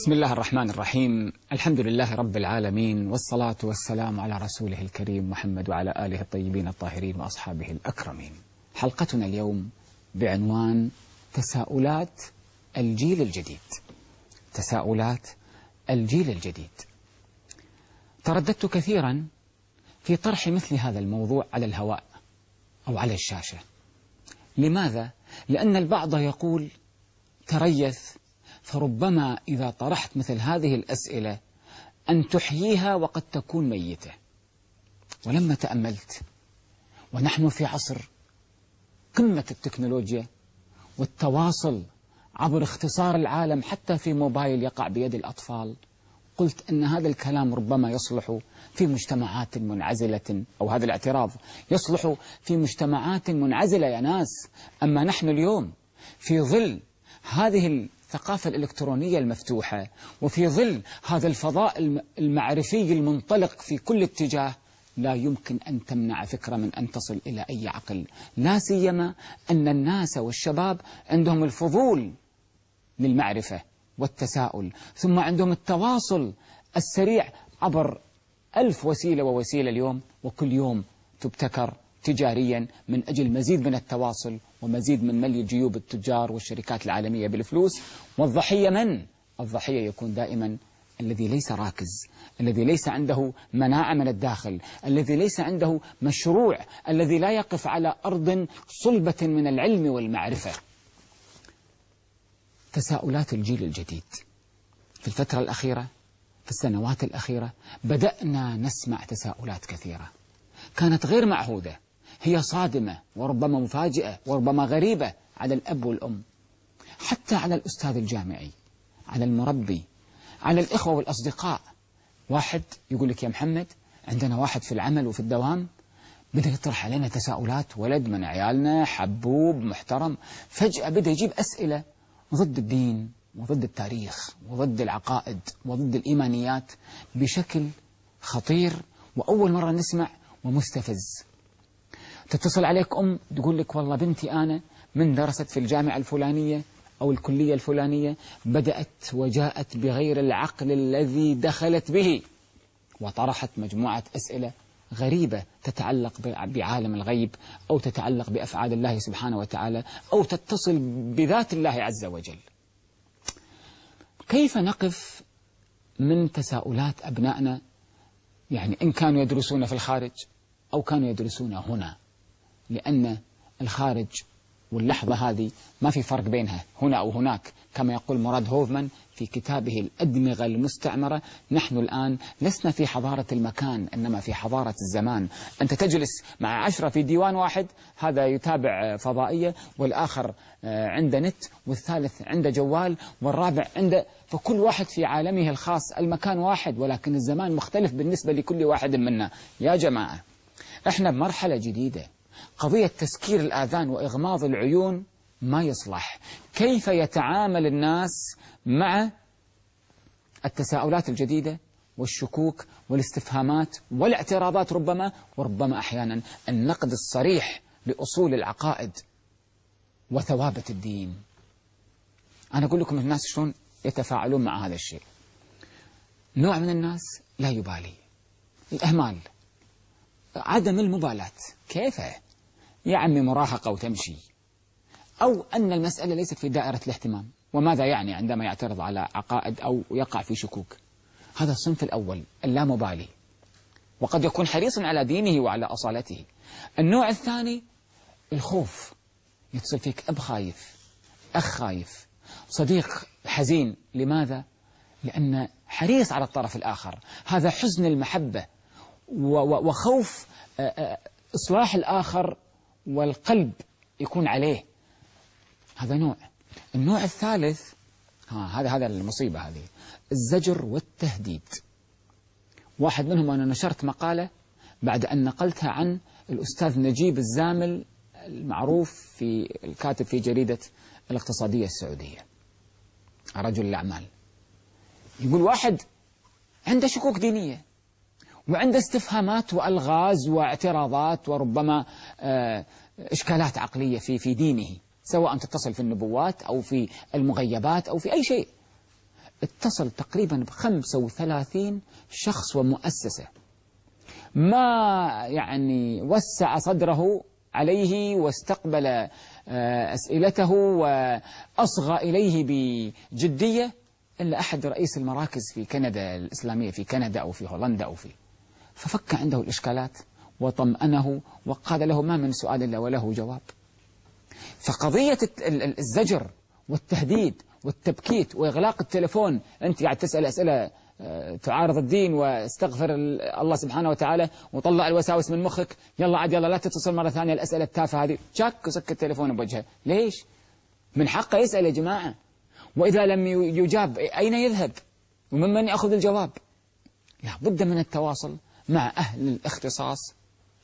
بسم الله الرحمن الرحيم. الحمد لله رب العالمين والصلاة والسلام على رسوله الكريم محمد وعلى آله الطيبين الطاهرين وأصحابه الأكرمين. حلقتنا اليوم بعنوان تساؤلات الجيل الجديد. تساؤلات الجيل الجديد. ترددت كثيرا في طرح مثل هذا الموضوع على الهواء أو على الشاشة. لماذا؟ لأن البعض يقول تريث فربما إذا طرحت مثل هذه الأسئلة أن تحييها وقد تكون ميتة. ولما تأملت ونحن في عصر قمة التكنولوجيا والتواصل عبر اختصار العالم حتى في موبايل يقع بيد الأطفال قلت أن هذا الكلام ربما يصلح في مجتمعات منعزلة أو هذا الاعتراض يصلح في مجتمعات منعزلة يا ناس. أما نحن اليوم في ظل هذه الثقافة الإلكترونية المفتوحة. وفي ظل هذا الفضاء المعرفي المنطلق في كل اتجاه لا يمكن أن تمنع فكرة من أن تصل إلى أي عقل. لا سيما أن الناس والشباب عندهم الفضول للمعرفة والتساؤل ثم عندهم التواصل السريع عبر ألف وسيلة ووسيلة اليوم وكل يوم تبتكر تجاريا من أجل مزيد من التواصل ومزيد من ملي جيوب التجار والشركات العالمية بالفلوس. والضحية من؟ الضحية يكون دائما الذي ليس راكز الذي ليس عنده مناعة من الداخل الذي ليس عنده مشروع الذي لا يقف على أرض صلبة من العلم والمعرفة. تساؤلات الجيل الجديد في الفترة الأخيرة في السنوات الأخيرة بدأنا نسمع تساؤلات كثيرة كانت غير معهودة. هي صادمة وربما مفاجئة وربما غريبة على الأب والأم. حتى على الأستاذ الجامعي على المربي على الإخوة والأصدقاء. واحد يقول لك يا محمد عندنا واحد في العمل وفي الدوام بدأ يطرح علينا تساؤلات ولد من عيالنا حبوب محترم. فجأة بدأ يجيب أسئلة ضد الدين وضد التاريخ وضد العقائد وضد الإيمانيات بشكل خطير وأول مرة نسمع ومستفز. تتصل عليك أم تقول لك والله بنتي أنا من درست في الجامعة الفلانية أو الكلية الفلانية بدأت وجاءت بغير العقل الذي دخلت به وطرحت مجموعة أسئلة غريبة تتعلق بعالم الغيب أو تتعلق بأفعال الله سبحانه وتعالى أو تتصل بذات الله عز وجل. كيف نقف من تساؤلات أبنائنا؟ يعني إن كانوا يدرسون في الخارج أو كانوا يدرسون هنا. لأن الخارج واللحظة هذه ما في فرق بينها هنا أو هناك. كما يقول مراد هوفمان في كتابه الأدمغة المستعمرة نحن الآن لسنا في حضارة المكان إنما في حضارة الزمان. أنت تجلس مع عشرة في ديوان واحد هذا يتابع فضائية والآخر عنده نت والثالث عنده جوال والرابع عنده فكل واحد في عالمه الخاص. المكان واحد ولكن الزمان مختلف بالنسبة لكل واحد منا. يا جماعة إحنا بمرحلة جديدة. قضية تسكير الآذان وإغماض العيون ما يصلح. كيف يتعامل الناس مع التساؤلات الجديدة والشكوك والاستفهامات والاعتراضات ربما وربما أحيانا النقد الصريح لأصول العقائد وثوابت الدين؟ أنا أقول لكم الناس شلون يتفاعلون مع هذا الشيء. نوع من الناس لا يبالي. الأهمال. عدم المبالاة. كيف؟ يا عمي مراهقة وتمشي. أو أن المسألة ليست في دائرة الاهتمام. وماذا يعني عندما يعترض على عقائد أو يقع في شكوك؟ هذا الصنف الأول اللامبالي. وقد يكون حريصا على دينه وعلى أصالته. النوع الثاني الخوف. يتصل فيك أب خايف أخ خايف صديق حزين. لماذا؟ لأن حريص على الطرف الآخر. هذا حزن المحبة وخوف إصلاح الآخر والقلب يكون عليه. هذا نوع. النوع الثالث ها هذا هذا المصيبة هذه الزجر والتهديد. واحد منهم أنا نشرت مقالة بعد أن نقلتها عن الأستاذ نجيب الزامل المعروف في الكاتب في جريدة الاقتصادية السعودية. رجل الأعمال. يقول واحد عنده شكوك دينية. وعنده استفهامات وألغاز واعتراضات وربما إشكالات عقلية في في دينه سواء تتصل في النبوات أو في المغيبات أو في أي شيء. اتصل تقريبا ب 35 شخص ومؤسسة. ما يعني وسع صدره عليه واستقبل آه، أسئلته وأصغى إليه بجدية إلا أحد رئيس المراكز في كندا الإسلامية في كندا أو في هولندا أو في ففك عنده الإشكالات وطمأنه وقال له ما من سؤال إلا وله جواب. فقضية الزجر والتهديد والتبكيت وإغلاق التلفون أنت قاعد تسأل أسئلة آه، تعارض الدين واستغفر الله سبحانه وتعالى وطلع الوساوس من مخك يلا عاد يلا لا تتصل مرة ثانية الأسئلة التافهة هذه. شك وسك التلفون بوجهه. ليش؟ من حقه يسأل يا جماعة. وإذا لم يجاب أين يذهب؟ وممن يأخذ الجواب؟ لا بد من التواصل. مع أهل الاختصاص.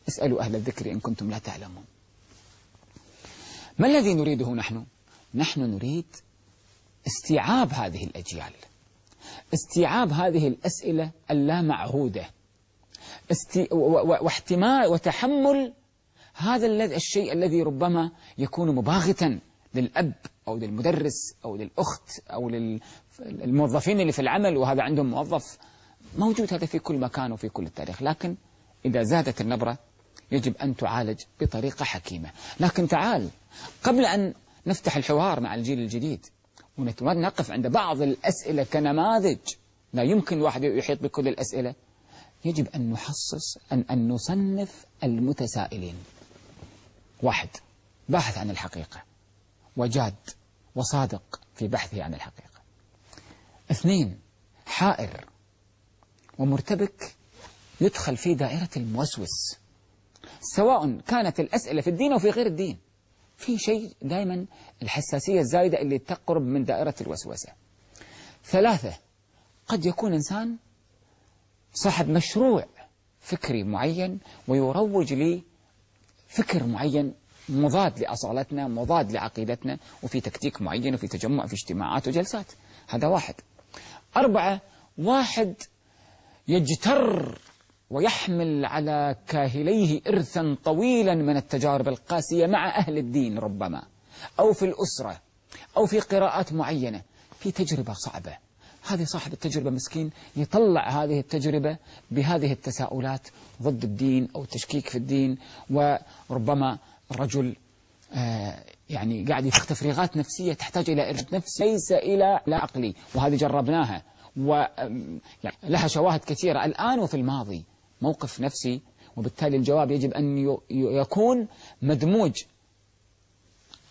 اسألوا أهل الذكر إن كنتم لا تعلمون. ما الذي نريده نحن؟ نحن نريد استيعاب هذه الأجيال. استيعاب هذه الأسئلة اللامعهودة استي... واحتمال وتحمل هذا الشيء الذي ربما يكون مباغتا للأب أو للمدرس أو للأخت أو للموظفين اللي في العمل وهذا عندهم موظف موجود هذا في كل مكان وفي كل التاريخ لكن إذا زادت النبرة يجب أن تعالج بطريقة حكيمة. لكن تعال قبل أن نفتح الحوار مع الجيل الجديد ونقف عند بعض الأسئلة كنماذج لا يمكن الواحد يحيط بكل الأسئلة يجب أن نحصص أن, أن نصنف المتسائلين. واحد باحث عن الحقيقة وجاد وصادق في بحثه عن الحقيقة. اثنين حائر. ومرتبك يدخل في دائرة الموسوس. سواء كانت الأسئلة في الدين أو في غير الدين. في شيء دائما الحساسية الزايدة اللي تقرب من دائرة الوسوسة. ثلاثة قد يكون إنسان صاحب مشروع فكري معين ويروج لي فكر معين مضاد لأصالتنا مضاد لعقيدتنا وفي تكتيك معين وفي تجمع في اجتماعات وجلسات. هذا واحد. أربعة واحد يجتر ويحمل على كاهليه إرثا طويلا من التجارب القاسية مع أهل الدين ربما أو في الأسرة أو في قراءات معينة في تجربة صعبة. هذه صاحب التجربة مسكين يطلع هذه التجربة بهذه التساؤلات ضد الدين أو تشكيك في الدين وربما رجل آه يعني قاعد يفخ تفريغات نفسية تحتاج إلى إرشاد نفسي ليس إلى لا عقلي وهذه جربناها. ولها يعني شواهد كثيرة. الآن وفي الماضي موقف نفسي وبالتالي الجواب يجب أن يكون مدموج.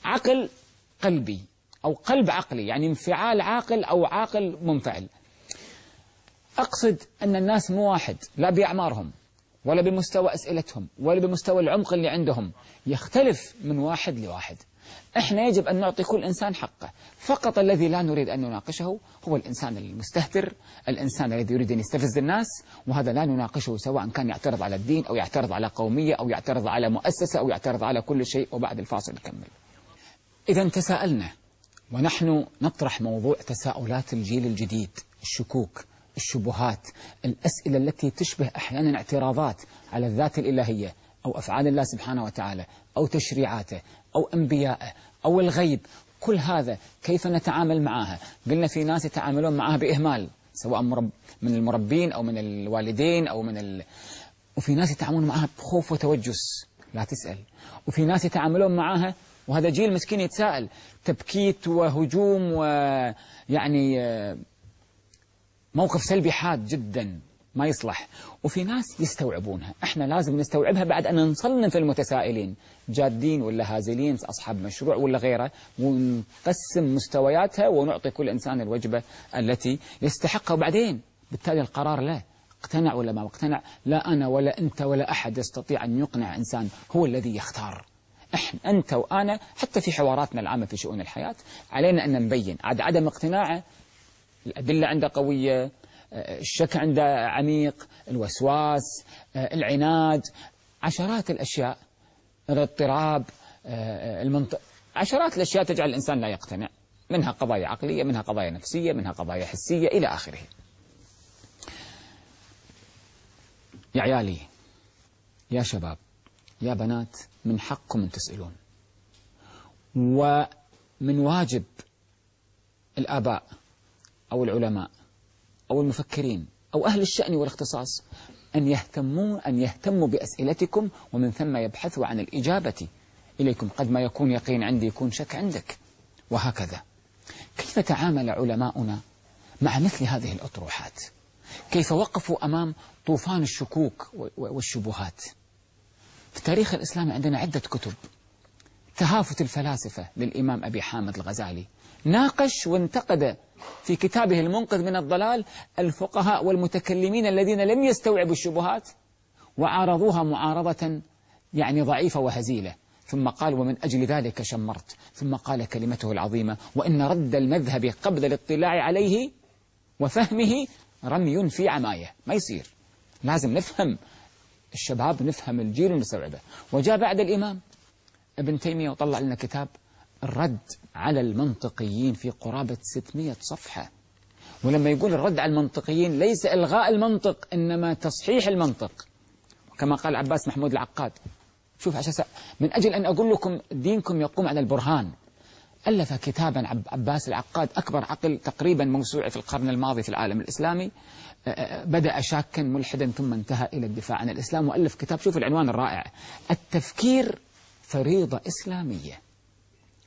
عقل قلبي أو قلب عقلي يعني انفعال عاقل أو عاقل منفعل. أقصد أن الناس مو واحد لا بأعمارهم ولا بمستوى أسئلتهم ولا بمستوى العمق اللي عندهم. يختلف من واحد لواحد. إحنا يجب أن نعطي كل إنسان حقه. فقط الذي لا نريد أن نناقشه هو الإنسان المستهتر الإنسان الذي يريد أن يستفز الناس وهذا لا نناقشه سواء كان يعترض على الدين أو يعترض على قومية أو يعترض على مؤسسة أو يعترض على كل شيء وبعد الفاصل نكمل. إذا تساءلنا ونحن نطرح موضوع تساؤلات الجيل الجديد الشكوك الشبهات الأسئلة التي تشبه أحيانا اعتراضات على الذات الإلهية أو أفعال الله سبحانه وتعالى أو تشريعاته أو أنبيائه أو الغيب. كل هذا كيف نتعامل معها قلنا في ناس يتعاملون معها بإهمال سواء من المربين أو من الوالدين أو من ال... وفي ناس يتعاملون معها بخوف وتوجس لا تسأل. وفي ناس يتعاملون معها وهذا جيل مسكين يتساءل تبكيت وهجوم ويعني آه، موقف سلبي حاد جدا. ما يصلح. وفي ناس يستوعبونها. إحنا لازم نستوعبها بعد أن نصنف المتسائلين. جادين ولا هازلين أصحاب مشروع ولا غيره. ونقسم مستوياتها ونعطي كل إنسان الوجبة التي يستحقها. وبعدين بالتالي القرار له اقتنع ولا ما اقتنع. لا أنا ولا أنت ولا أحد يستطيع أن يقنع إنسان هو الذي يختار. إحنا أنت وأنا حتى في حواراتنا العامة في شؤون الحياة علينا أن نبين. عاد عدم اقتناعه الأدلة عنده قوية الشك عنده عميق الوسواس العناد عشرات الأشياء الاضطراب المنطق عشرات الأشياء تجعل الإنسان لا يقتنع منها قضايا عقلية منها قضايا نفسية منها قضايا حسية إلى آخره. يا عيالي يا شباب يا بنات من حقكم أن تسألون. ومن واجب الآباء أو العلماء أو المفكرين أو أهل الشأن والاختصاص أن يهتموا أن يهتموا بأسئلتكم ومن ثم يبحثوا عن الإجابة إليكم. قد ما يكون يقين عندي يكون شك عندك. وهكذا. كيف تعامل علماؤنا مع مثل هذه الأطروحات؟ كيف وقفوا أمام طوفان الشكوك والشبهات؟ في تاريخ الإسلام عندنا عدة كتب. تهافت الفلاسفة للإمام أبي حامد الغزالي. ناقش وانتقد في كتابه المنقذ من الضلال الفقهاء والمتكلمين الذين لم يستوعبوا الشبهات وعارضوها معارضة يعني ضعيفة وهزيلة. ثم قال ومن أجل ذلك شمرت. ثم قال كلمته العظيمة وإن رد المذهب قبل الاطلاع عليه وفهمه رمي في عماية. ما يصير. لازم نفهم الشباب نفهم الجيل ونستوعبه. وجاء بعد الإمام ابن تيمية وطلع لنا كتاب الرد على المنطقيين في قرابة 600 صفحة. ولما يقول الرد على المنطقيين ليس إلغاء المنطق إنما تصحيح المنطق. كما قال عباس محمود العقاد شوف عشان من أجل أن أقول لكم دينكم يقوم على البرهان. ألف كتابا عباس العقاد أكبر عقل تقريبا موسوعي في القرن الماضي في العالم الإسلامي. بدأ شاكا ملحدا ثم انتهى إلى الدفاع عن الإسلام. وألف كتاب شوف العنوان الرائع. التفكير فريضة إسلامية.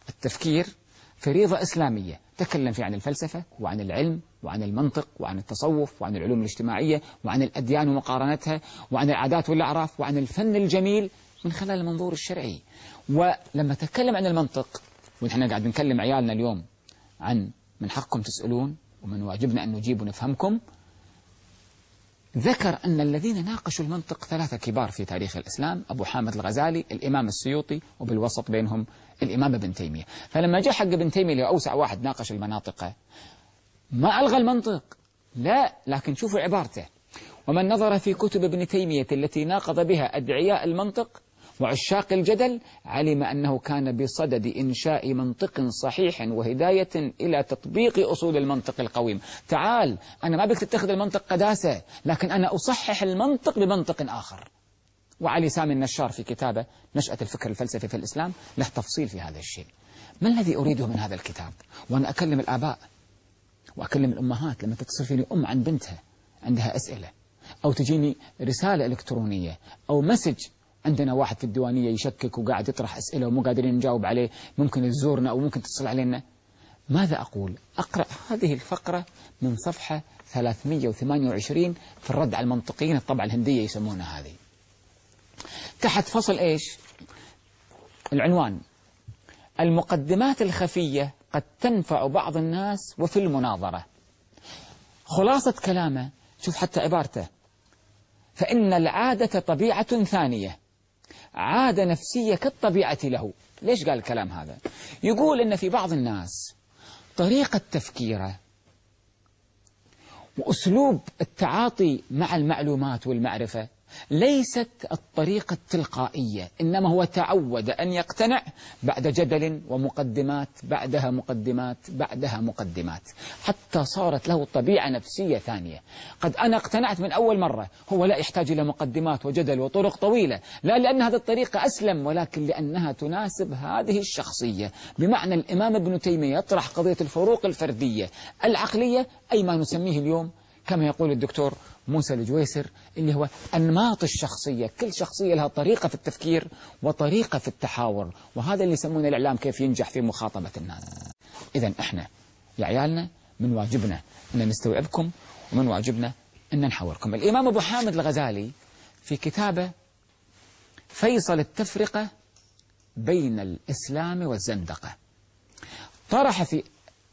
التفكير فريضة إسلامية تكلم فيه عن الفلسفة وعن العلم وعن المنطق وعن التصوف وعن العلوم الاجتماعية وعن الأديان ومقارنتها وعن العادات والأعراف وعن الفن الجميل من خلال المنظور الشرعي. ولما تكلم عن المنطق ونحن قاعد نكلم عيالنا اليوم عن من حقكم تسألون ومن واجبنا أن نجيب ونفهمكم ذكر أن الذين ناقشوا المنطق ثلاثة كبار في تاريخ الإسلام أبو حامد الغزالي الإمام السيوطي وبالوسط بينهم الإمام ابن تيمية. فلما جاء حق ابن تيمية اللي أوسع واحد ناقش المناطق ما ألغى المنطق. لا لكن شوفوا عبارته. ومن نظر في كتب ابن تيمية التي ناقض بها أدعياء المنطق وعشاق الجدل علم أنه كان بصدد إنشاء منطق صحيح وهداية إلى تطبيق أصول المنطق القويم. تعال أنا ما بك تتخذ المنطق قداسة لكن أنا أصحح المنطق بمنطق آخر. وعلي سامي النشار في كتابه نشأة الفكر الفلسفي في الإسلام له تفصيل في هذا الشيء. ما الذي أريده من هذا الكتاب؟ وأنا أكلم الآباء وأكلم الأمهات لما تتصل فيني أم عن بنتها عندها أسئلة أو تجيني رسالة إلكترونية أو مسج عندنا واحد في الديوانية يشكك وقاعد يطرح أسئلة ومو قادرين نجاوب عليه ممكن تزورنا أو ممكن تتصل علينا ماذا أقول؟ أقرأ هذه الفقرة من صفحة 328 في الرد على المنطقيين. الطبعة الهندية يسمونها هذه. تحت فصل إيش؟ العنوان. المقدمات الخفية قد تنفع بعض الناس وفي المناظرة. خلاصة كلامه شوف حتى عبارته. فإن العادة طبيعة ثانية. عادة نفسية كالطبيعة له. ليش قال الكلام هذا؟ يقول إن في بعض الناس طريقة تفكيره وأسلوب التعاطي مع المعلومات والمعرفة ليست الطريقة التلقائية إنما هو تعود أن يقتنع بعد جدل ومقدمات بعدها مقدمات بعدها مقدمات. حتى صارت له طبيعة نفسية ثانية. قد أنا اقتنعت من أول مرة هو لا يحتاج إلى مقدمات وجدل وطرق طويلة. لا لأن هذه الطريقة أسلم ولكن لأنها تناسب هذه الشخصية. بمعنى الإمام ابن تيمية يطرح قضية الفروق الفردية. العقلية أي ما نسميه اليوم كما يقول الدكتور موسى الجويسر اللي هو أنماط الشخصية. كل شخصية لها طريقة في التفكير وطريقة في التحاور وهذا اللي يسمونه الإعلام كيف ينجح في مخاطبة الناس. إذا إحنا يا عيالنا من واجبنا أن نستوعبكم ومن واجبنا أن نحاوركم الإمام أبو حامد الغزالي في كتابه فيصل التفرقة بين الإسلام والزندقة. طرح في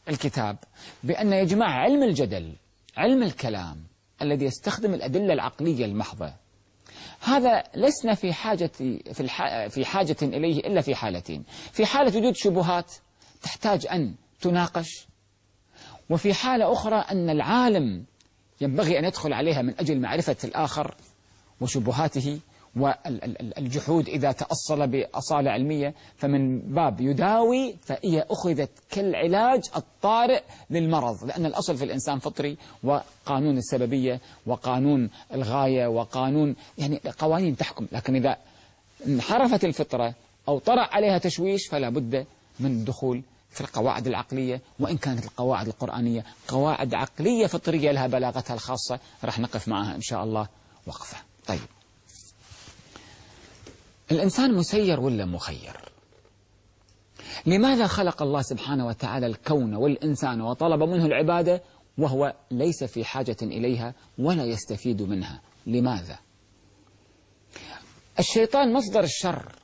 الكتاب بأن يجمع علم الجدل علم الكلام الذي يستخدم الأدلة العقلية المحضة. هذا لسنا في حاجة في, في حاجة إليه إلا في حالتين. في حالة وجود شبهات تحتاج أن تناقش وفي حالة أخرى أن العالم ينبغي أن يدخل عليها من أجل معرفة الآخر وشبهاته والجحود إذا تأصل بأصالة علمية فمن باب يداوي فهي أخذت كالعلاج الطارئ للمرض لأن الأصل في الإنسان فطري وقانون السببية وقانون الغاية وقانون يعني قوانين تحكم. لكن إذا انحرفت الفطرة أو طرأ عليها تشويش فلا بد من الدخول في القواعد العقلية وإن كانت القواعد القرآنية قواعد عقلية فطرية لها بلاغتها الخاصة راح نقف معها إن شاء الله. وقفة. طيب. الإنسان مسير ولا مخير؟ لماذا خلق الله سبحانه وتعالى الكون والإنسان وطلب منه العبادة وهو ليس في حاجة إليها ولا يستفيد منها؟ لماذا؟ الشيطان مصدر الشر.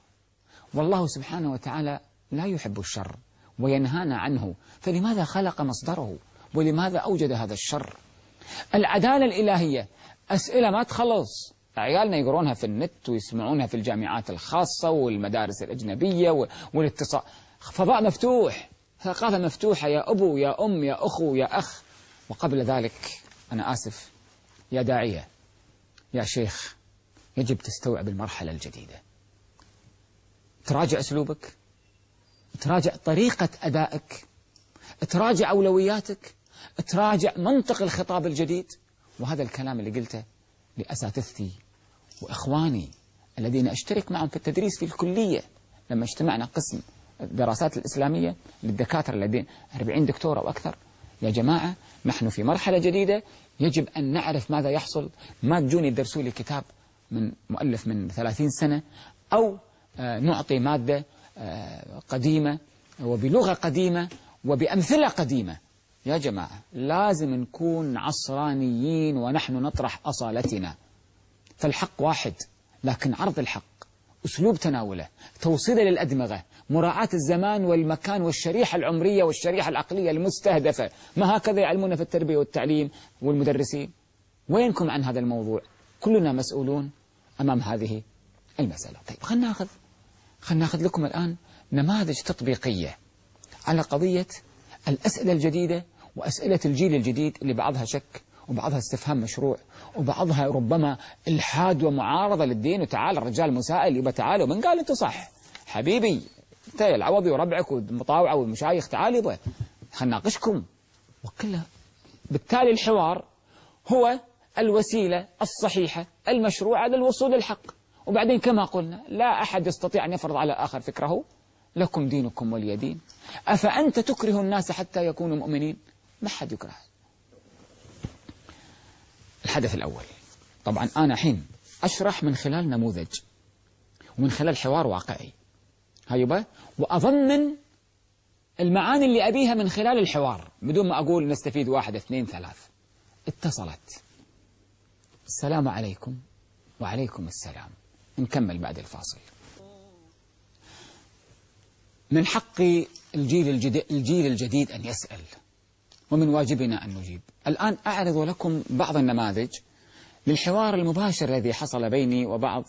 والله سبحانه وتعالى لا يحب الشر وينهانا عنه. فلماذا خلق مصدره؟ ولماذا أوجد هذا الشر؟ العدالة الإلهية. أسئلة ما تخلص. عيالنا يقرونها في النت ويسمعونها في الجامعات الخاصة والمدارس الأجنبية والاتصال. فضاء مفتوح. ثقافة مفتوحة. يا أبو يا أم يا أخو يا أخ. وقبل ذلك أنا آسف. يا داعية. يا شيخ. يجب تستوعب المرحلة الجديدة. تراجع أسلوبك. تراجع طريقة أدائك. تراجع أولوياتك. تراجع منطق الخطاب الجديد. وهذا الكلام اللي قلته لأساتذتي وإخواني الذين أشترك معهم في التدريس في الكلية. لما اجتمعنا قسم الدراسات الإسلامية للدكاترة الذين 40 دكتور أو أكثر يا جماعة نحن في مرحلة جديدة يجب أن نعرف ماذا يحصل. ما تجوني تدرسوا لي كتاب من مؤلف من 30 سنة أو آه، نعطي مادة آه، قديمة وبلغة قديمة وبأمثلة قديمة. يا جماعة لازم نكون عصرانيين ونحن نطرح أصالتنا. فالحق واحد لكن عرض الحق أسلوب تناوله توصيله للأدمغة مراعاة الزمان والمكان والشريحة العمرية والشريحة العقلية المستهدفة. ما هكذا يعلمون في التربية والتعليم والمدرسين؟ وينكم عن هذا الموضوع؟ كلنا مسؤولون أمام هذه المسألة. طيب خلنا ناخذ خلنا ناخذ لكم الآن نماذج تطبيقية على قضية الأسئلة الجديدة وأسئلة الجيل الجديد اللي بعضها شك وبعضها استفهام مشروع وبعضها ربما إلحاد ومعارضة للدين. وتعال الرجال مسائل يبقى تعالوا من قال أنت صح؟ حبيبي أنت العوضي وربعك والمطاوعة والمشايخ تعال يبقى خلنا ناقشكم وكلها بالتالي الحوار هو الوسيلة الصحيحة المشروعة للوصول للحق. وبعدين كما قلنا لا أحد يستطيع أن يفرض على الآخر فكره لكم دينكم ولي دين. أفأنت تكره الناس حتى يكونوا مؤمنين؟ ما حد يكره. الحدث الأول. طبعا أنا حين أشرح من خلال نموذج ومن خلال حوار واقعي. هيبة وأضمن المعاني اللي أبيها من خلال الحوار بدون ما أقول نستفيد واحد اثنين ثلاث. اتصلت. السلام عليكم. وعليكم السلام. نكمل بعد الفاصل. من حق الجيل الجديد, الجيل الجديد أن يسأل. ومن واجبنا أن نجيب. الآن أعرض لكم بعض النماذج للحوار المباشر الذي حصل بيني وبعض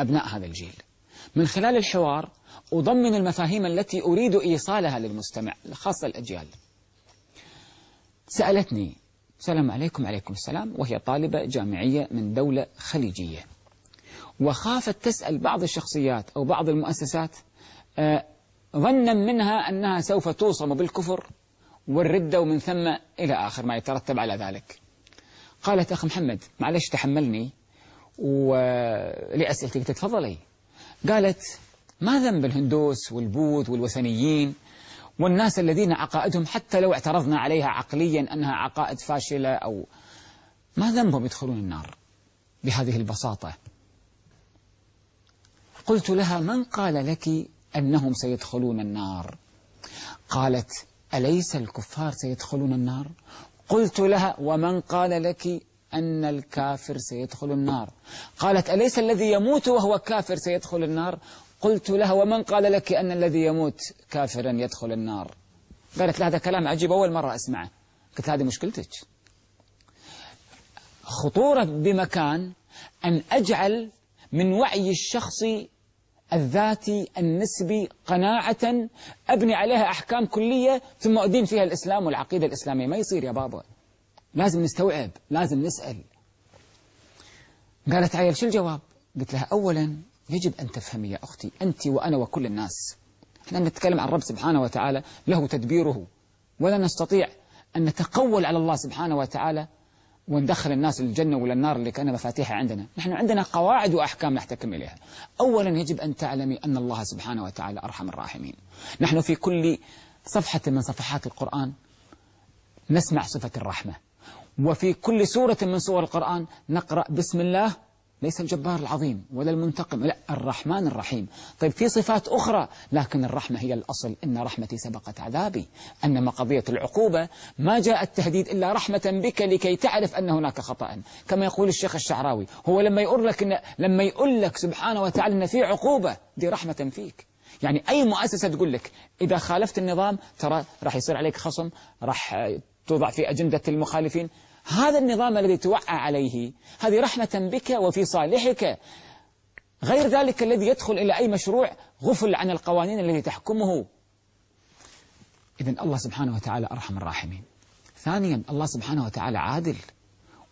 أبناء هذا الجيل. من خلال الحوار أضمن المفاهيم التي أريد إيصالها للمستمع خاصة الأجيال. سألتني السلام عليكم عليكم السلام. وهي طالبة جامعية من دولة خليجية. وخافت تسأل بعض الشخصيات أو بعض المؤسسات آه، ظنا منها أنها سوف توصم بالكفر؟ والردة ومن ثم إلى آخر ما يترتب على ذلك. قالت أخ محمد معلش تحملني ولأسئلتك تتفضلي. قالت ما ذنب الهندوس والبوذ والوثنيين والناس الذين عقائدهم حتى لو اعترضنا عليها عقليا أنها عقائد فاشلة أو ما ذنبهم يدخلون النار بهذه البساطة؟ قلت لها من قال لك أنهم سيدخلون النار؟ قالت أليس الكفار سيدخلون النار؟ قلت لها ومن قال لك أن الكافر سيدخل النار؟ قالت أليس الذي يموت وهو كافر سيدخل النار؟ قلت لها ومن قال لك أن الذي يموت كافرا يدخل النار؟ قالت لها هذا كلام عجيب أول مرة أسمعه. قلت هذه مشكلتك. خطورة بمكان أن أجعل من وعي الشخص الذاتي النسبي قناعة أبني عليها أحكام كلية ثم أدين فيها الإسلام والعقيدة الإسلامية. ما يصير يا بابا. لازم نستوعب لازم نسأل. قالت عيل شو الجواب؟ قلت لها أولا يجب أن تفهمي يا أختي أنت وأنا وكل الناس. إحنا نتكلم عن رب سبحانه وتعالى له تدبيره. ولا نستطيع أن نتقول على الله سبحانه وتعالى وندخل الناس للجنة ولا النار اللي كان مفاتيحها عندنا. نحن عندنا قواعد وأحكام نحتكم إليها. أولا يجب أن تعلمي أن الله سبحانه وتعالى أرحم الراحمين. نحن في كل صفحة من صفحات القرآن نسمع صفة الرحمة. وفي كل سورة من سور القرآن نقرأ بسم الله ليس الجبار العظيم ولا المنتقم لا الرحمن الرحيم. طيب في صفات أخرى لكن الرحمة هي الأصل. إن رحمتي سبقت عذابي. أنما قضية العقوبة ما جاء التهديد إلا رحمة بك لكي تعرف أن هناك خطأ. كما يقول الشيخ الشعراوي هو لما يقول لك إن لما يقول لك سبحانه وتعالى أن في عقوبة دي رحمة فيك. يعني أي مؤسسة تقول لك إذا خالفت النظام ترى راح يصير عليك خصم راح توضع في أجندة المخالفين. هذا النظام الذي توعى عليه هذه رحمة بك وفي صالحك. غير ذلك الذي يدخل إلى أي مشروع غفل عن القوانين التي تحكمه. إذا الله سبحانه وتعالى أرحم الراحمين. ثانيا الله سبحانه وتعالى عادل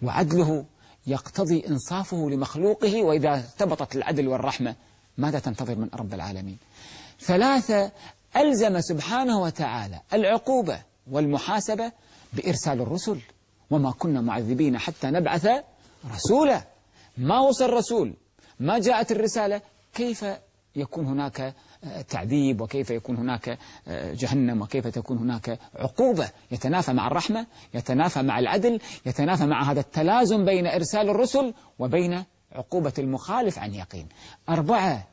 وعدله يقتضي إنصافه لمخلوقه وإذا ارتبطت العدل والرحمة ماذا تنتظر من رب العالمين؟ ثلاثة ألزم سبحانه وتعالى العقوبة والمحاسبة بإرسال الرسل. وما كنا معذبين حتى نبعث رسولا. ما وصل الرسول ما جاءت الرسالة كيف يكون هناك آه، تعذيب وكيف يكون هناك آه، جهنم وكيف تكون هناك عقوبة؟ يتنافى مع الرحمة يتنافى مع العدل يتنافى مع هذا التلازم بين إرسال الرسل وبين عقوبة المخالف عن يقين. أربعة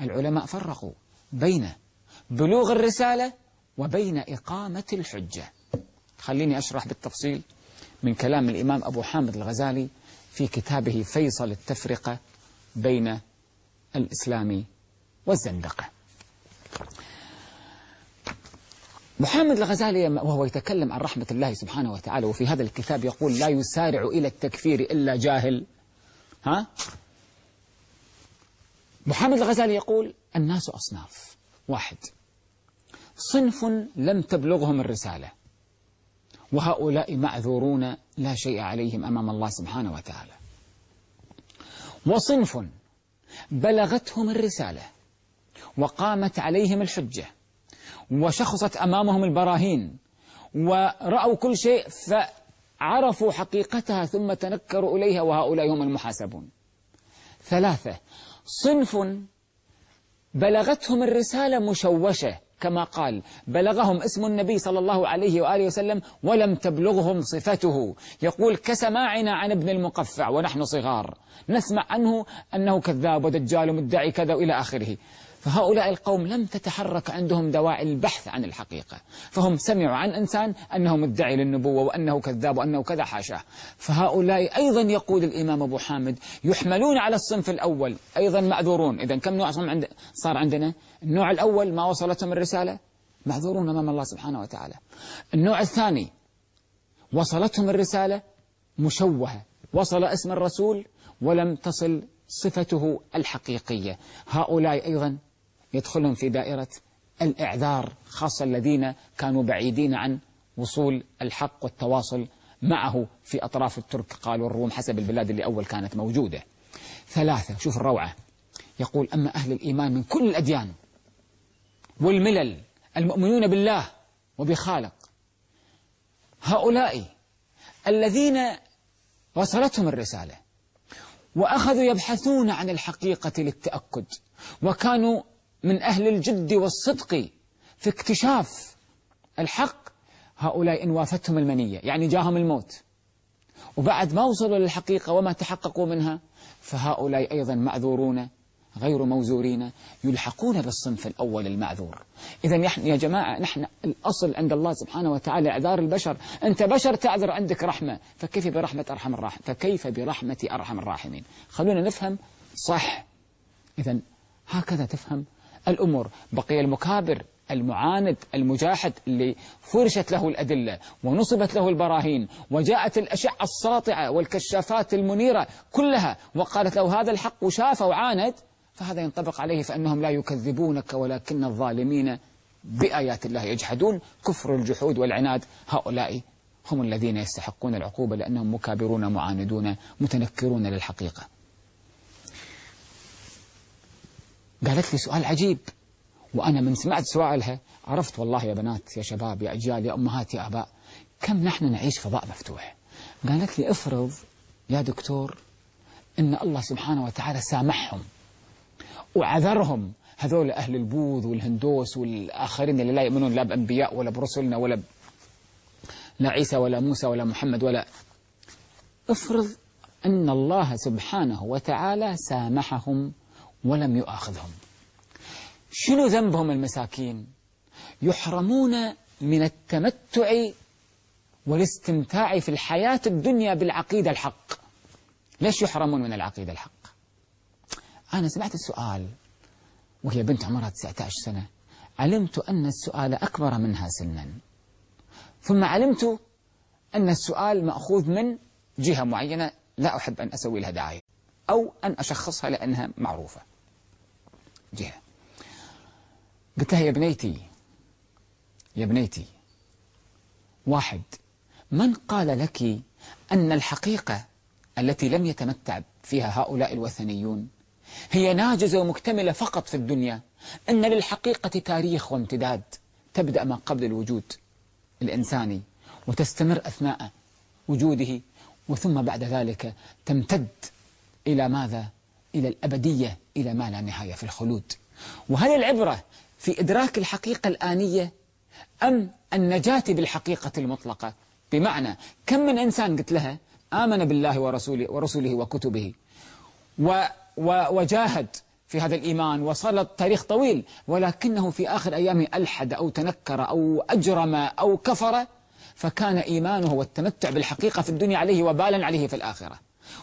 العلماء فرقوا بين بلوغ الرسالة وبين إقامة الحجة. خليني أشرح بالتفصيل. من كلام الإمام أبو حامد الغزالي في كتابه فيصل التفرقة بين الإسلام والزندقة. محمد الغزالي وهو يتكلم عن رحمة الله سبحانه وتعالى وفي هذا الكتاب يقول لا يسارع إلى التكفير إلا جاهل. ها؟ محمد الغزالي يقول الناس أصناف. واحد صنف لم تبلغهم الرسالة. وهؤلاء معذورون لا شيء عليهم أمام الله سبحانه وتعالى. وصنف بلغتهم الرسالة وقامت عليهم الحجة وشخصت أمامهم البراهين ورأوا كل شيء فعرفوا حقيقتها ثم تنكروا إليها وهؤلاء هم المحاسبون. ثلاثة صنف بلغتهم الرسالة مشوشة كما قال بلغهم اسم النبي صلى الله عليه وآله وسلم ولم تبلغهم صفته. يقول كسماعنا عن ابن المقفع ونحن صغار. نسمع عنه أنه كذاب ودجال ومدعي كذا وإلى آخره. فهؤلاء القوم لم تتحرك عندهم دواعي البحث عن الحقيقة. فهم سمعوا عن إنسان أنه مدعي للنبوة وأنه كذاب وأنه كذا حاشاه فهؤلاء أيضا يقول الإمام أبو حامد يحملون على الصنف الأول. أيضا معذورون إذا كم نوع صار عندنا؟ النوع الأول ما وصلتهم الرسالة؟ معذورون أمام الله سبحانه وتعالى. النوع الثاني وصلتهم الرسالة مشوهة. وصل اسم الرسول ولم تصل صفته الحقيقية. هؤلاء أيضا يدخلهم في دائرة الإعذار خاصة الذين كانوا بعيدين عن وصول الحق والتواصل معه في أطراف الترك. قالوا الروم حسب البلاد اللي أول كانت موجودة. ثلاثة شوف الروعة. يقول أما أهل الإيمان من كل الأديان والملل المؤمنون بالله وبخالق. هؤلاء الذين وصلتهم الرسالة وأخذوا يبحثون عن الحقيقة للتأكد وكانوا من أهل الجد والصدق في اكتشاف الحق. هؤلاء إن وافتهم المنية يعني جاهم الموت. وبعد ما وصلوا للحقيقة وما تحققوا منها فهؤلاء أيضا معذورون غير موزورين يلحقون بالصنف الأول المعذور. إذا يا جماعة نحن الأصل عند الله سبحانه وتعالى إعذار البشر. أنت بشر تعذر عندك رحمة. فكيف برحمة أرحم الراحم فكيف برحمة أرحم الراحمين؟ خلونا نفهم صح. إذا هكذا تفهم الأمور. بقي المكابر المعاند المجاحد اللي فرشت له الأدلة ونصبت له البراهين وجاءت الأشعة الساطعة والكشافات المنيرة كلها وقالت له هذا الحق وشاف وعاند. فهذا ينطبق عليه فأنهم لا يكذبونك ولكن الظالمين بآيات الله يجحدون. كفر الجحود والعناد هؤلاء هم الذين يستحقون العقوبة لأنهم مكابرون معاندون متنكرون للحقيقة. قالت لي سؤال عجيب وأنا من سمعت سؤالها. عرفت والله يا بنات يا شباب يا أجيال يا أمهات يا أباء كم نحن نعيش فضاء مفتوح. قالت لي افرض يا دكتور إن الله سبحانه وتعالى سامحهم وعذرهم هذول أهل البوذ والهندوس والآخرين اللي لا يؤمنون لا بأنبياء ولا برسلنا ولا ب... لا عيسى ولا موسى ولا محمد ولا افرض أن الله سبحانه وتعالى سامحهم ولم يؤاخذهم. شنو ذنبهم المساكين؟ يحرمون من التمتع والاستمتاع في الحياة الدنيا بالعقيدة الحق. ليش يحرمون من العقيدة الحق؟ أنا سمعت السؤال وهي بنت عمرها 19 سنة. علمت أن السؤال أكبر منها سنا. ثم علمت أن السؤال مأخوذ من جهة معينة لا أحب أن أسوي لها دعاية أو أن أشخصها لأنها معروفة. جهة. قلت لها يا بنيتي يا بنيتي واحد من قال لك أن الحقيقة التي لم يتمتع فيها هؤلاء الوثنيون هي ناجزة ومكتملة فقط في الدنيا. أن للحقيقة تاريخ وامتداد. تبدأ ما قبل الوجود الإنساني وتستمر أثناء وجوده وثم بعد ذلك تمتد إلى ماذا؟ إلى الأبدية إلى ما لا نهاية في الخلود. وهل العبرة في إدراك الحقيقة الآنية أم النجاة بالحقيقة المطلقة؟ بمعنى كم من إنسان قلت لها آمن بالله ورسوله, ورسوله وكتبه و وجاهد في هذا الإيمان وصل تاريخ طويل ولكنه في آخر أيامه ألحد أو تنكر أو أجرم أو كفر فكان إيمانه والتمتع بالحقيقة في الدنيا عليه وبالا عليه في الآخرة.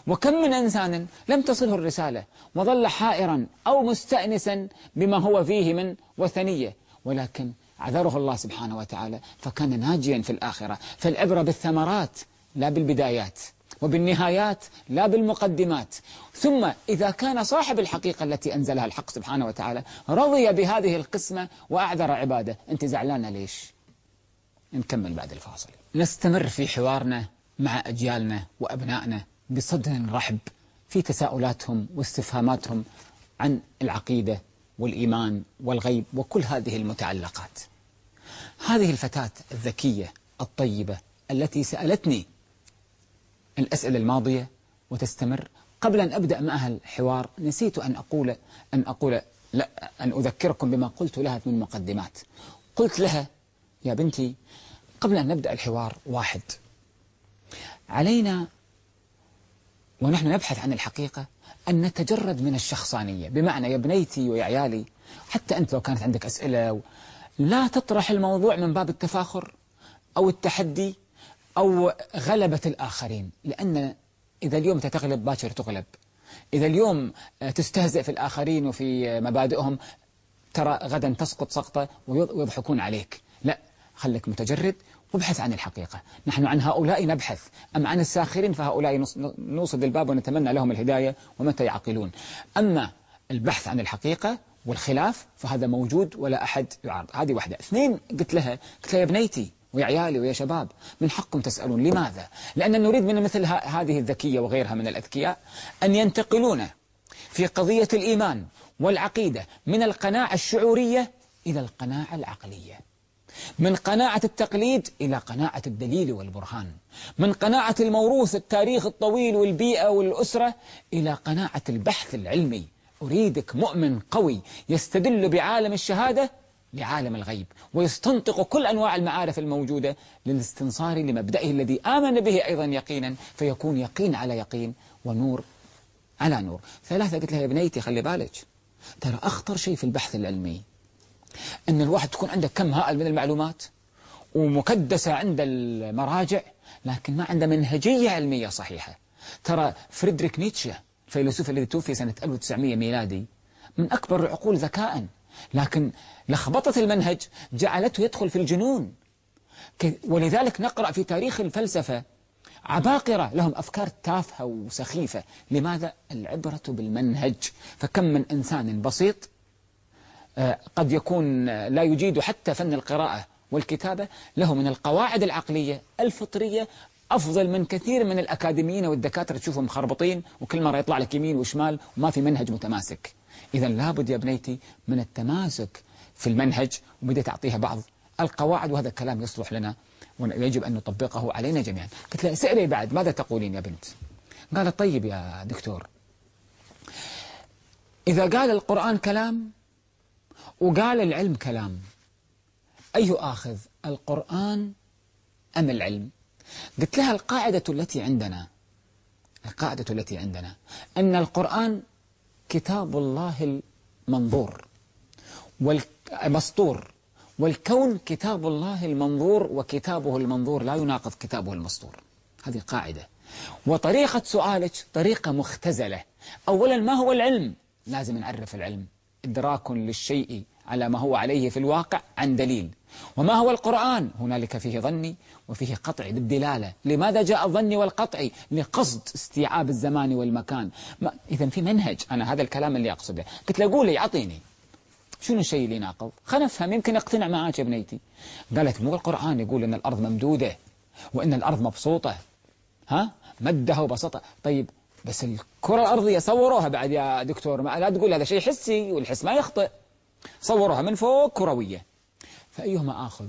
وكم من إنسان لم تصله الرسالة وظل حائرا أو مستأنسا بما هو فيه من وثنية ولكن عذره الله سبحانه وتعالى فكان ناجيا في الآخرة. فالعبرة بالثمرات لا بالبدايات. وبالنهايات لا بالمقدمات. ثم إذا كان صاحب الحقيقة التي أنزلها الحق سبحانه وتعالى رضي بهذه القسمة وأعذر عباده أنت زعلانة ليش؟ نكمل بعد الفاصل. نستمر في حوارنا مع أجيالنا وأبنائنا بصدر رحب في تساؤلاتهم واستفهاماتهم عن العقيدة والإيمان والغيب وكل هذه المتعلقات. هذه الفتاة الذكية الطيبة التي سألتني الأسئلة الماضية وتستمر. قبل أن أبدأ معها الحوار نسيت أن أقول أن أقول لا أن أذكركم بما قلت لها من مقدمات. قلت لها يا بنتي قبل أن نبدأ الحوار واحد. علينا ونحن نبحث عن الحقيقة أن نتجرد من الشخصانية بمعنى يا بنيتي ويا عيالي حتى أنت لو كانت عندك أسئلة لا تطرح الموضوع من باب التفاخر أو التحدي أو غلبة الآخرين. لأن إذا اليوم تتغلب باكر تغلب. إذا اليوم تستهزئ في الآخرين وفي مبادئهم ترى غدا تسقط سقطة ويضحكون عليك. لا خليك متجرد وابحث عن الحقيقة. نحن عن هؤلاء نبحث. أم عن الساخرين فهؤلاء نوصد الباب ونتمنى لهم الهداية ومتى يعقلون؟ أما البحث عن الحقيقة والخلاف فهذا موجود ولا أحد يعارض. هذه واحدة. اثنين قلت لها قلت لها يا بنيتي ويا عيالي ويا شباب من حقكم تسألون لماذا؟ لأن نريد من مثل هذه الذكية وغيرها من الأذكياء أن ينتقلون في قضية الإيمان والعقيدة من القناعة الشعورية إلى القناعة العقلية. من قناعة التقليد إلى قناعة الدليل والبرهان. من قناعة الموروث التاريخ الطويل والبيئة والأسرة إلى قناعة البحث العلمي. أريدك مؤمن قوي يستدل بعالم الشهادة لعالم الغيب ويستنطق كل أنواع المعارف الموجودة للاستنصار لمبدئه الذي آمن به أيضا يقينا فيكون يقين على يقين ونور على نور. ثلاثة قلت لها يا بنيتي خلي بالك. ترى أخطر شيء في البحث العلمي أن الواحد تكون عنده كم هائل من المعلومات ومكدسة عند المراجع لكن ما عنده منهجية علمية صحيحة. ترى فريدريك نيتشه الفيلسوف الذي توفي سنة 1900 ميلادي من أكبر العقول ذكاء لكن لخبطة المنهج جعلته يدخل في الجنون. ولذلك نقرأ في تاريخ الفلسفة عباقرة لهم أفكار تافهة وسخيفة. لماذا؟ العبرة بالمنهج. فكم من إنسان بسيط آه، قد يكون لا يجيد حتى فن القراءة والكتابة. له من القواعد العقلية الفطرية أفضل من كثير من الأكاديميين والدكاترة. تشوفهم مخربطين وكل مرة يطلع لك يمين وشمال وما في منهج متماسك. إذا لابد يا بنيتي من التماسك في المنهج وبدأت أعطيها بعض القواعد وهذا الكلام يصلح لنا ويجب أن نطبقه علينا جميعا. قلت لها سألي بعد ماذا تقولين يا بنت؟ قالت طيب يا دكتور إذا قال القرآن كلام وقال العلم كلام أي آخذ القرآن أم العلم؟ قلت لها القاعدة التي عندنا القاعدة التي عندنا أن القرآن كتاب الله المنظور والمسطور والكون كتاب الله المنظور وكتابه المنظور. لا يناقض كتابه المسطور. هذه قاعدة. وطريقة سؤالك طريقة مختزلة. أولا ما هو العلم؟ لازم نعرف العلم. إدراك للشيء على ما هو عليه في الواقع عن دليل. وما هو القرآن؟ هنالك فيه ظني وفيه قطعي بالدلالة. لماذا جاء الظني والقطعي لقصد استيعاب الزمان والمكان. إذا في منهج. أنا هذا الكلام اللي أقصده. قلت له قولي أعطيني. شنو الشيء اللي ناقض؟ خلنا نفهم يمكن اقتنع معك يا بنيتي. قالت مو القرآن يقول أن الأرض ممدودة وأن الأرض مبسوطة. ها؟ مدها وبسطها. طيب بس الكرة الأرضية صوروها بعد يا دكتور. ما لا تقول هذا شيء حسي والحس ما يخطئ. صوروها من فوق كروية. فأيهما آخذ؟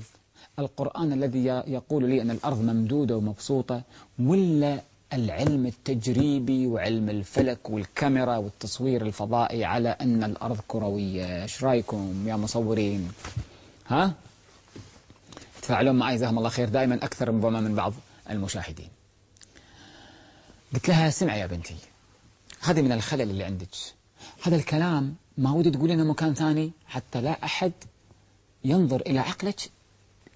القرآن الذي يقول لي أن الأرض ممدودة ومبسوطة ولا العلم التجريبي وعلم الفلك والكاميرا والتصوير الفضائي على أن الأرض كروية. إيش رأيكم يا مصورين؟ ها؟ تفاعلون معي جزاهم الله خير دائما أكثر ربما من بعض المشاهدين. قلت لها سمع يا بنتي هذه من الخلل اللي عندك. هذا الكلام ما ودي تقول لنا مكان ثاني؟ حتى لا أحد ينظر إلى عقلك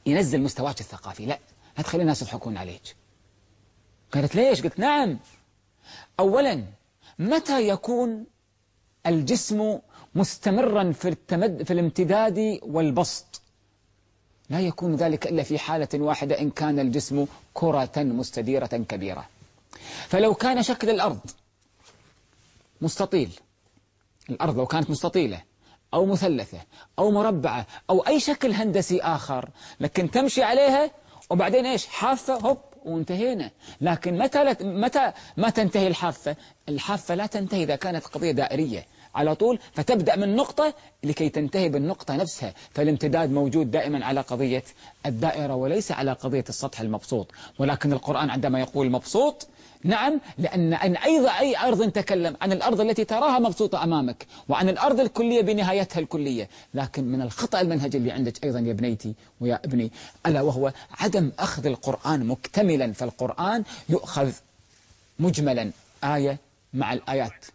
ينزل مستواك الثقافي. لا لا تخلي الناس يضحكون عليك. قالت ليش؟ قلت نعم. أولا متى يكون الجسم مستمرا في, التمد في الامتداد والبسط؟ لا يكون ذلك إلا في حالة واحدة إن كان الجسم كرة مستديرة كبيرة. فلو كان شكل الأرض مستطيل الأرض لو كانت مستطيلة أو مثلثة أو مربعة أو أي شكل هندسي آخر لكن تمشي عليها وبعدين إيش؟ حافة هوب وانتهينا. لكن متى, متى ما تنتهي الحافة؟ الحافة لا تنتهي إذا كانت قضية دائرية. على طول فتبدأ من نقطة لكي تنتهي بالنقطة نفسها. فالامتداد موجود دائما على قضية الدائرة وليس على قضية السطح المبسوط. ولكن القرآن عندما يقول مبسوط نعم لأن أن أيضا أي أرض تكلم عن الأرض التي تراها مبسوطة أمامك وعن الأرض الكلية بنهايتها الكلية. لكن من الخطأ المنهج اللي عندك أيضا يا بنيتي ويا ابني ألا وهو عدم أخذ القرآن مكتملا فالقرآن يؤخذ مجملا آية مع الآيات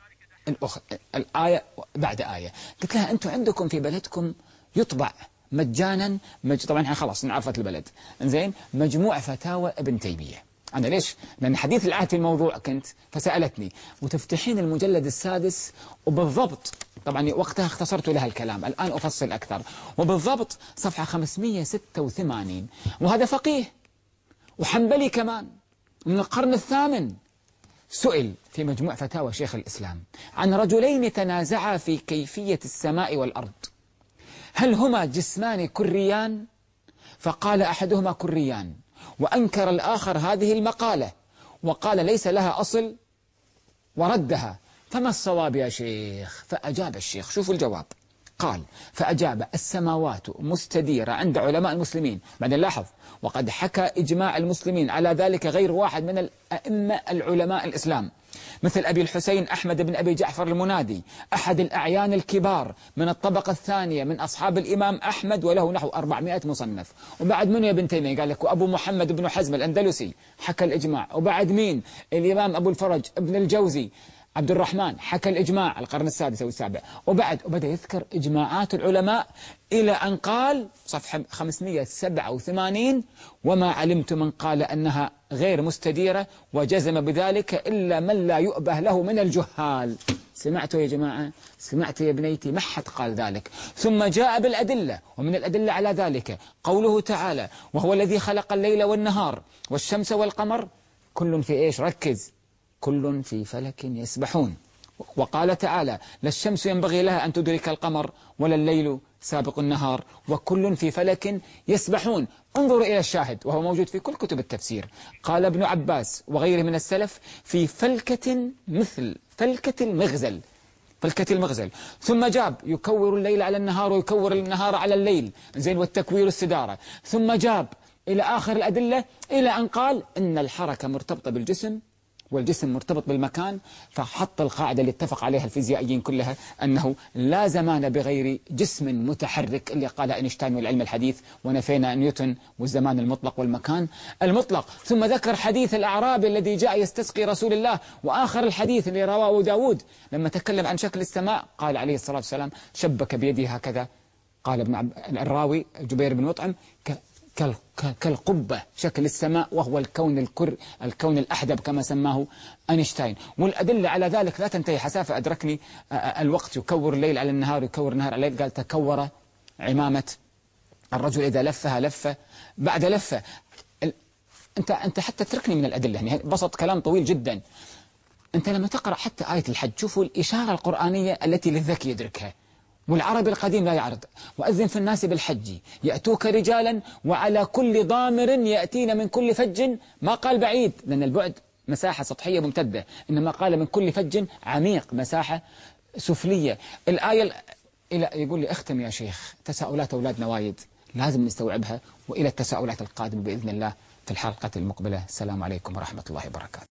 الأخرى الآية بعد آية. قلت لها أنتم عندكم في بلدكم يطبع مجانا مج... طبعا خلاص نعرفت البلد. زين مجموع فتاوى ابن تيمية. أنا ليش؟ لأن حديث العهد الموضوع كنت فسألتني. وتفتحين المجلد السادس وبالضبط طبعا وقتها اختصرت لها الكلام الآن أفصل أكثر. وبالضبط صفحة 586 وهذا فقيه وحنبلي كمان من القرن الثامن. سئل في مجموع فتاوى شيخ الإسلام عن رجلين تنازعا في كيفية السماء والأرض. هل هما جسمان كريان؟ فقال أحدهما كريان. وأنكر الآخر هذه المقالة. وقال ليس لها أصل وردها. فما الصواب يا شيخ؟ فأجاب الشيخ. شوفوا الجواب. قال فأجاب السماوات مستديرة عند علماء المسلمين. بعدين لاحظ وقد حكى إجماع المسلمين على ذلك غير واحد من الأئمة العلماء الإسلام. مثل أبي الحسين أحمد بن أبي جعفر المنادي أحد الأعيان الكبار من الطبقة الثانية من أصحاب الإمام أحمد وله نحو 400 مصنف. وبعد من يا ابن تيمية؟ قال لك وأبو محمد بن حزم الأندلسي. حكى الإجماع. وبعد مين؟ الإمام أبو الفرج ابن الجوزي. عبد الرحمن حكى الإجماع القرن السادس أو السابع وبعد وبدأ يذكر إجماعات العلماء إلى أن قال صفحة 587 وما علمت من قال أنها غير مستديرة وجزم بذلك إلا من لا يؤبه له من الجهال. سمعتوا يا جماعة؟ سمعت يا بنيتي؟ ما حد قال ذلك. ثم جاء بالأدلة ومن الأدلة على ذلك قوله تعالى وهو الذي خلق الليل والنهار والشمس والقمر. كل في إيش؟ ركز. كل في فلك يسبحون. وقال تعالى لا الشمس ينبغي لها أن تدرك القمر ولا الليل سابق النهار وكل في فلك يسبحون. انظروا إلى الشاهد وهو موجود في كل كتب التفسير. قال ابن عباس وغيره من السلف في فلكة مثل فلكة المغزل فلكة المغزل. ثم جاب يكور الليل على النهار ويكور النهار على الليل. زين والتكوير السدارة. ثم جاب إلى آخر الأدلة إلى أن قال إن الحركة مرتبطة بالجسم والجسم مرتبط بالمكان فحط القاعدة اللي اتفق عليها الفيزيائيين كلها أنه لا زمان بغير جسم متحرك اللي قالها أينشتاين والعلم الحديث ونفينا نيوتن والزمان المطلق والمكان المطلق. ثم ذكر حديث الأعرابي الذي جاء يستسقي رسول الله وآخر الحديث اللي رواه داود لما تكلم عن شكل السماء قال عليه الصلاة والسلام شبك بيده هكذا. قال ابن الراوي جبير بن مطعم كالقبة شكل السماء وهو الكون الكر الكون الأحدب كما سماه أينشتاين. والأدلة على ذلك لا تنتهي. حسافة أدركني الوقت يكور الليل على النهار يكور النهار على الليل. قال تكور عمامة الرجل إذا لفها لفة. بعد لفة أنت أنت حتى تركني من الأدلة يعني بسط كلام طويل جدا. أنت لما تقرأ حتى آية الحج شوفوا الإشارة القرآنية التي للذكي يدركها. والعربي القديم لا يعرض. وأذن في الناس بالحج. يأتوك رجالا وعلى كل ضامر يأتين من كل فج. ما قال بعيد لأن البعد مساحة سطحية ممتدة. إنما قال من كل فج عميق مساحة سفلية. الآية إلى يقول لي اختم يا شيخ تساؤلات أولادنا وايد. لازم نستوعبها. وإلى التساؤلات القادمة بإذن الله في الحلقة المقبلة. السلام عليكم ورحمة الله وبركاته.